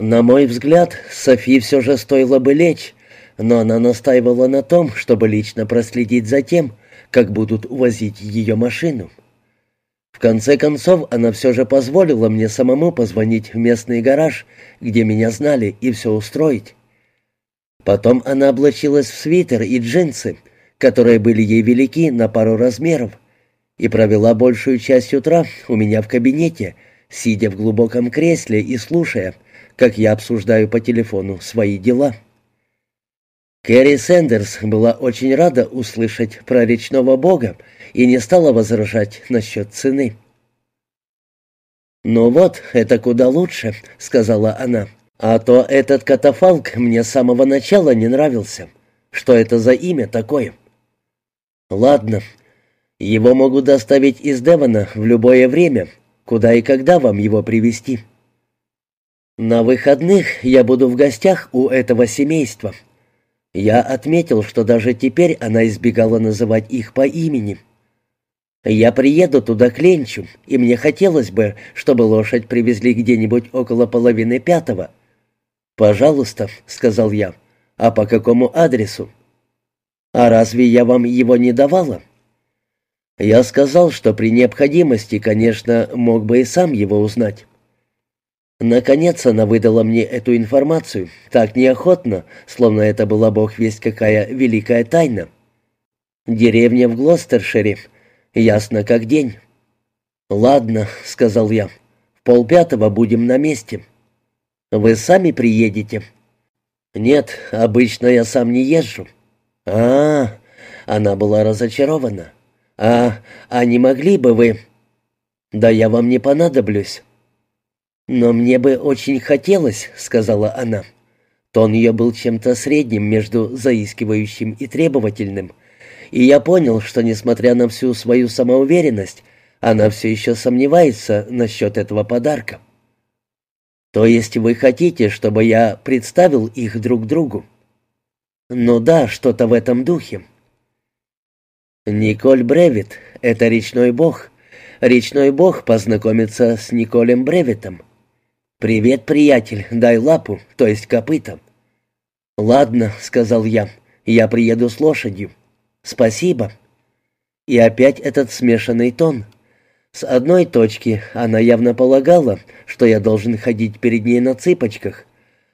На мой взгляд, Софи все же стоило бы лечь, но она настаивала на том, чтобы лично проследить за тем, как будут увозить ее машину. В конце концов, она все же позволила мне самому позвонить в местный гараж, где меня знали, и все устроить. Потом она облачилась в свитер и джинсы, которые были ей велики на пару размеров, и провела большую часть утра у меня в кабинете, сидя в глубоком кресле и слушая, как я обсуждаю по телефону свои дела. Кэрри Сэндерс была очень рада услышать про речного бога и не стала возражать насчет цены. «Ну вот, это куда лучше», — сказала она. «А то этот катафалк мне с самого начала не нравился. Что это за имя такое?» «Ладно. Его могут доставить из Девона в любое время. Куда и когда вам его привезти?» «На выходных я буду в гостях у этого семейства». Я отметил, что даже теперь она избегала называть их по имени. «Я приеду туда к Ленчу, и мне хотелось бы, чтобы лошадь привезли где-нибудь около половины пятого». «Пожалуйста», — сказал я. «А по какому адресу?» «А разве я вам его не давала?» Я сказал, что при необходимости, конечно, мог бы и сам его узнать. Наконец она выдала мне эту информацию, так неохотно, словно это была бог весть какая великая тайна. Деревня в Глостершире, ясно как день. «Ладно», — сказал я, — «в полпятого будем на месте». «Вы сами приедете?» «Нет, обычно я сам не езжу». А, -а, а Она была разочарована. «А, а не могли бы вы...» «Да я вам не понадоблюсь». «Но мне бы очень хотелось», — сказала она. Тон ее был чем-то средним между заискивающим и требовательным. И я понял, что, несмотря на всю свою самоуверенность, она все еще сомневается насчет этого подарка. «То есть вы хотите, чтобы я представил их друг другу?» «Ну да, что-то в этом духе». «Николь Бревит — это речной бог. Речной бог познакомится с Николем Бревитом. «Привет, приятель, дай лапу, то есть копыта». «Ладно», — сказал я, — «я приеду с лошадью». «Спасибо». И опять этот смешанный тон. С одной точки она явно полагала, что я должен ходить перед ней на цыпочках,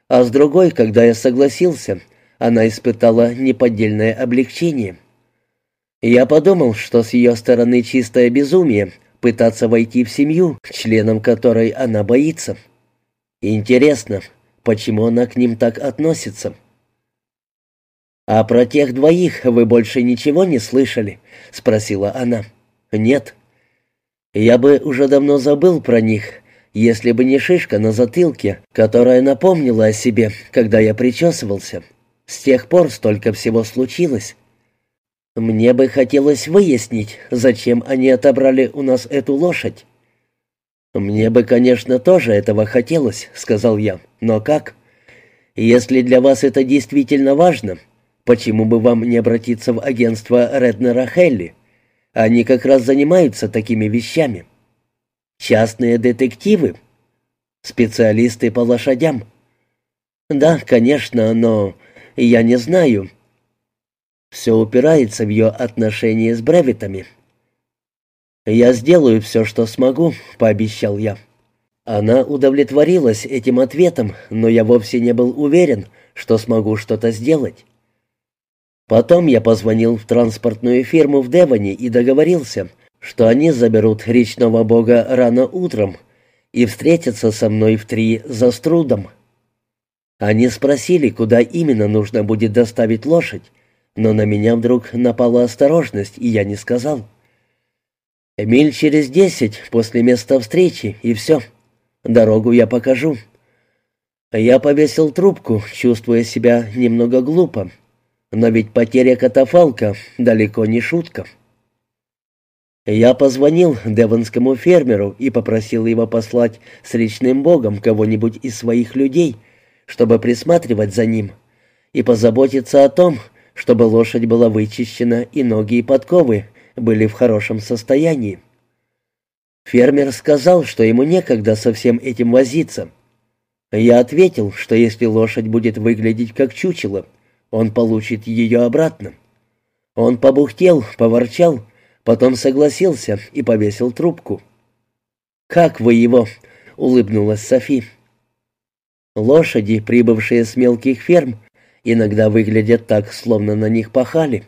а с другой, когда я согласился, она испытала неподдельное облегчение. Я подумал, что с ее стороны чистое безумие пытаться войти в семью, членом которой она боится. Интересно, почему она к ним так относится? «А про тех двоих вы больше ничего не слышали?» — спросила она. «Нет. Я бы уже давно забыл про них, если бы не шишка на затылке, которая напомнила о себе, когда я причесывался. С тех пор столько всего случилось. Мне бы хотелось выяснить, зачем они отобрали у нас эту лошадь. «Мне бы, конечно, тоже этого хотелось», — сказал я. «Но как? Если для вас это действительно важно, почему бы вам не обратиться в агентство Реднера Хелли? Они как раз занимаются такими вещами. Частные детективы? Специалисты по лошадям?» «Да, конечно, но я не знаю». Все упирается в ее отношения с Бревитами. «Я сделаю все, что смогу», — пообещал я. Она удовлетворилась этим ответом, но я вовсе не был уверен, что смогу что-то сделать. Потом я позвонил в транспортную фирму в Девоне и договорился, что они заберут речного бога рано утром и встретятся со мной в три за струдом. Они спросили, куда именно нужно будет доставить лошадь, но на меня вдруг напала осторожность, и я не сказал. Миль через десять после места встречи, и все. Дорогу я покажу. Я повесил трубку, чувствуя себя немного глупо. Но ведь потеря катафалка далеко не шутка. Я позвонил девонскому фермеру и попросил его послать с речным богом кого-нибудь из своих людей, чтобы присматривать за ним и позаботиться о том, чтобы лошадь была вычищена и ноги и подковы были в хорошем состоянии. Фермер сказал, что ему некогда со всем этим возиться. Я ответил, что если лошадь будет выглядеть как чучело, он получит ее обратно. Он побухтел, поворчал, потом согласился и повесил трубку. «Как вы его?» — улыбнулась Софи. Лошади, прибывшие с мелких ферм, иногда выглядят так, словно на них пахали.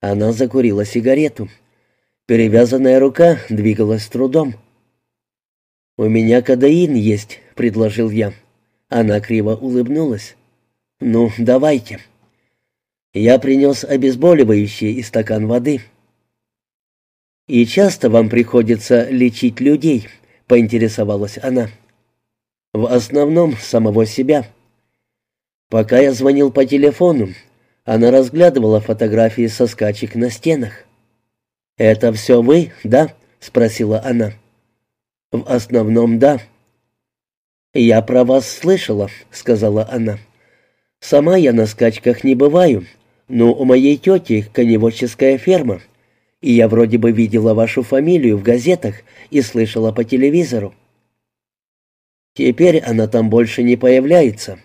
Она закурила сигарету. Перевязанная рука двигалась с трудом. «У меня кадаин есть», — предложил я. Она криво улыбнулась. «Ну, давайте». Я принес обезболивающее и стакан воды. «И часто вам приходится лечить людей?» — поинтересовалась она. «В основном самого себя». Пока я звонил по телефону, она разглядывала фотографии со скачек на стенах. «Это все вы, да?» — спросила она. «В основном, да». «Я про вас слышала», — сказала она. «Сама я на скачках не бываю, но у моей тети коневодческая ферма, и я вроде бы видела вашу фамилию в газетах и слышала по телевизору». «Теперь она там больше не появляется.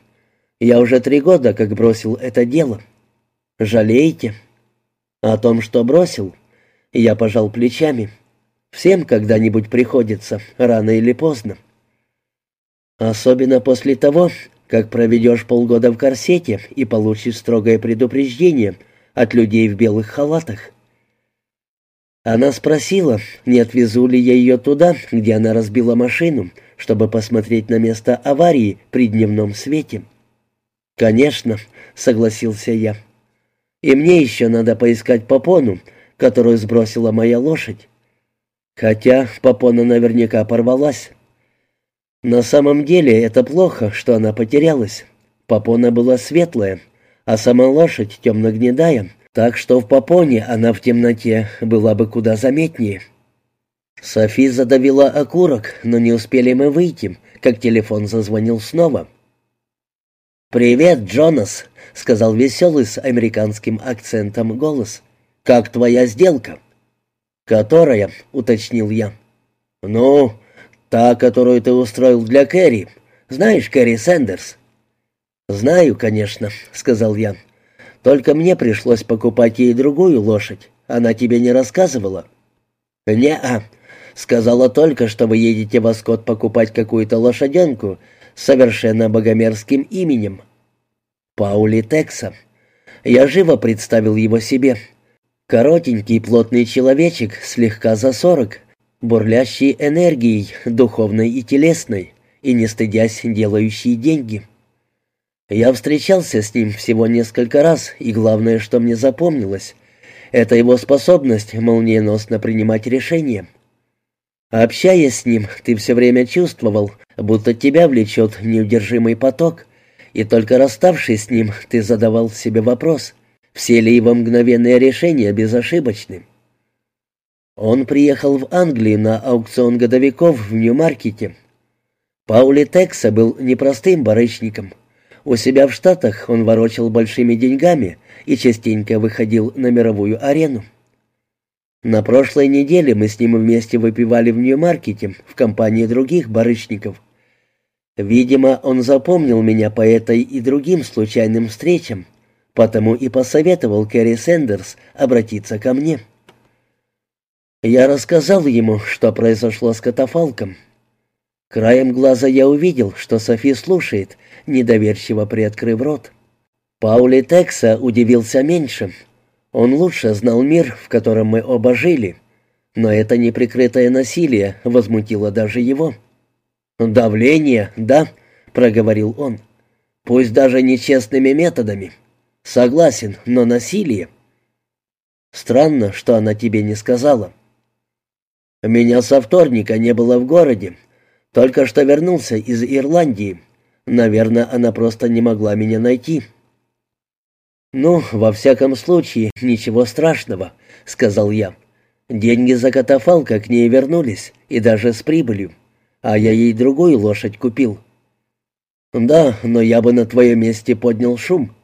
Я уже три года как бросил это дело. Жалеете?» «О том, что бросил?» Я пожал плечами. Всем когда-нибудь приходится, рано или поздно. Особенно после того, как проведешь полгода в корсете и получишь строгое предупреждение от людей в белых халатах. Она спросила, не отвезу ли я ее туда, где она разбила машину, чтобы посмотреть на место аварии при дневном свете. «Конечно», — согласился я. «И мне еще надо поискать попону, которую сбросила моя лошадь. Хотя попона наверняка порвалась. На самом деле это плохо, что она потерялась. Попона была светлая, а сама лошадь темно-гнедая, так что в попоне она в темноте была бы куда заметнее. Софи задавила окурок, но не успели мы выйти, как телефон зазвонил снова. «Привет, Джонас», — сказал веселый с американским акцентом голос. «Как твоя сделка?» «Которая?» — уточнил я. «Ну, та, которую ты устроил для Кэрри. Знаешь Кэрри Сэндерс?» «Знаю, конечно», — сказал я. «Только мне пришлось покупать ей другую лошадь. Она тебе не рассказывала?» «Не-а. Сказала только, что вы едете в Аскот покупать какую-то лошаденку совершенно богомерзким именем. Паули Текса. Я живо представил его себе. Коротенький плотный человечек, слегка за сорок, бурлящий энергией, духовной и телесной, и не стыдясь делающий деньги. Я встречался с ним всего несколько раз, и главное, что мне запомнилось, это его способность молниеносно принимать решения. Общаясь с ним, ты все время чувствовал, будто тебя влечет неудержимый поток, и только расставшись с ним, ты задавал себе вопрос — все ли его мгновенные решения безошибочны. Он приехал в Англию на аукцион годовиков в Нью-Маркете. Паули Текса был непростым барышником. У себя в Штатах он ворочал большими деньгами и частенько выходил на мировую арену. На прошлой неделе мы с ним вместе выпивали в Нью-Маркете в компании других барышников. Видимо, он запомнил меня по этой и другим случайным встречам, потому и посоветовал Кэрри Сэндерс обратиться ко мне. Я рассказал ему, что произошло с катафалком. Краем глаза я увидел, что Софи слушает, недоверчиво приоткрыв рот. Паули Текса удивился меньше. Он лучше знал мир, в котором мы оба жили. Но это неприкрытое насилие возмутило даже его. «Давление, да», — проговорил он. «Пусть даже нечестными методами». Согласен, но насилие. Странно, что она тебе не сказала. Меня со вторника не было в городе. Только что вернулся из Ирландии. Наверное, она просто не могла меня найти. «Ну, во всяком случае, ничего страшного», — сказал я. «Деньги за катафалка к ней вернулись, и даже с прибылью. А я ей другую лошадь купил». «Да, но я бы на твоем месте поднял шум.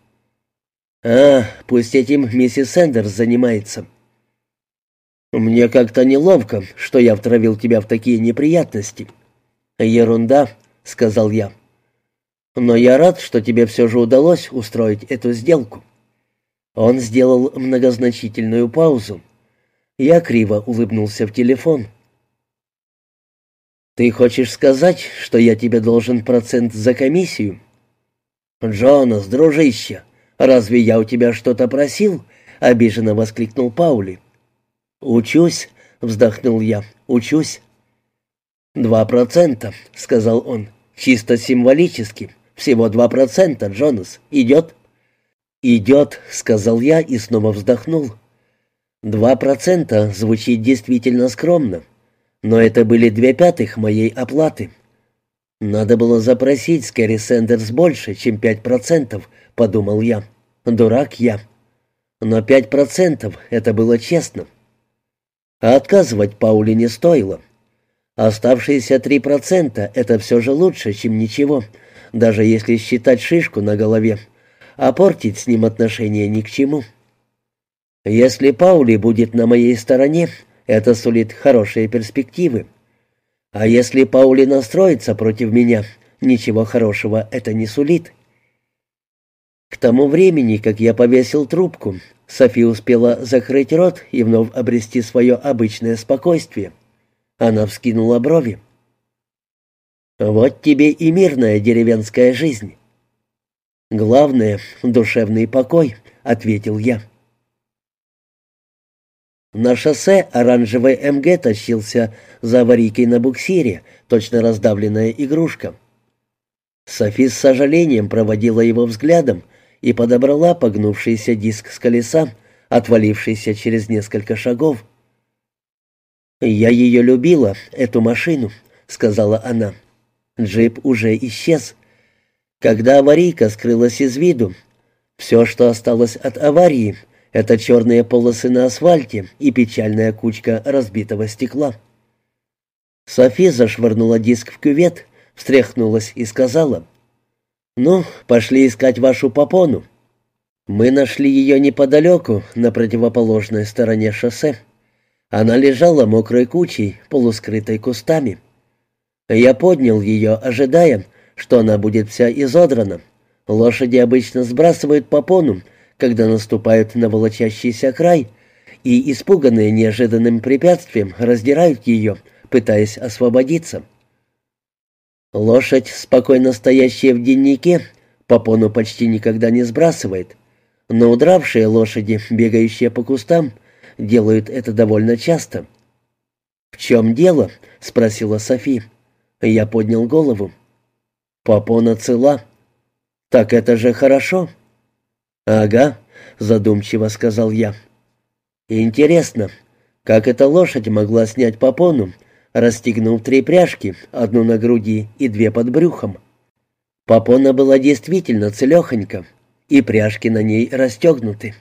«А, пусть этим миссис Сэндерс занимается». «Мне как-то неловко, что я втравил тебя в такие неприятности». «Ерунда», — сказал я. Но я рад, что тебе все же удалось устроить эту сделку». Он сделал многозначительную паузу. Я криво улыбнулся в телефон. «Ты хочешь сказать, что я тебе должен процент за комиссию?» «Джонас, дружище, разве я у тебя что-то просил?» — обиженно воскликнул Паули. «Учусь», — вздохнул я, — «учусь». «Два процента», — сказал он, — «чисто символически. Всего два процента, Джонас. Идет?» «Идет», — сказал я и снова вздохнул. «Два процента звучит действительно скромно, но это были две пятых моей оплаты». «Надо было запросить с Кэрри Сэндерс больше, чем пять процентов», — подумал я. «Дурак я». Но пять процентов — это было честно. А отказывать Пауле не стоило. Оставшиеся три процента — это все же лучше, чем ничего, даже если считать шишку на голове, а портить с ним отношения ни к чему. Если Паули будет на моей стороне, это сулит хорошие перспективы. А если Паули настроится против меня, ничего хорошего это не сулит. К тому времени, как я повесил трубку, Софи успела закрыть рот и вновь обрести свое обычное спокойствие. Она вскинула брови. «Вот тебе и мирная деревенская жизнь». «Главное — душевный покой», — ответил я. На шоссе оранжевый МГ тащился за аварийкой на буксире, точно раздавленная игрушка. Софи с сожалением проводила его взглядом и подобрала погнувшийся диск с колеса, отвалившийся через несколько шагов. «Я ее любила, эту машину», — сказала она. Джип уже исчез. Когда аварийка скрылась из виду, все, что осталось от аварии, это черные полосы на асфальте и печальная кучка разбитого стекла. Софи зашвырнула диск в кювет, встряхнулась и сказала — «Ну, пошли искать вашу попону». Мы нашли ее неподалеку, на противоположной стороне шоссе. Она лежала мокрой кучей, полускрытой кустами. Я поднял ее, ожидая, что она будет вся изодрана. Лошади обычно сбрасывают попону, когда наступают на волочащийся край, и, испуганные неожиданным препятствием, раздирают ее, пытаясь освободиться. Лошадь, спокойно стоящая в деннике, попону почти никогда не сбрасывает, но удравшие лошади, бегающие по кустам, делают это довольно часто. «В чем дело?» — спросила Софи. Я поднял голову. «Попона цела». «Так это же хорошо». «Ага», — задумчиво сказал я. «Интересно, как эта лошадь могла снять попону, расстегнув три пряжки, одну на груди и две под брюхом. Попона была действительно целехонька, и пряжки на ней расстегнуты.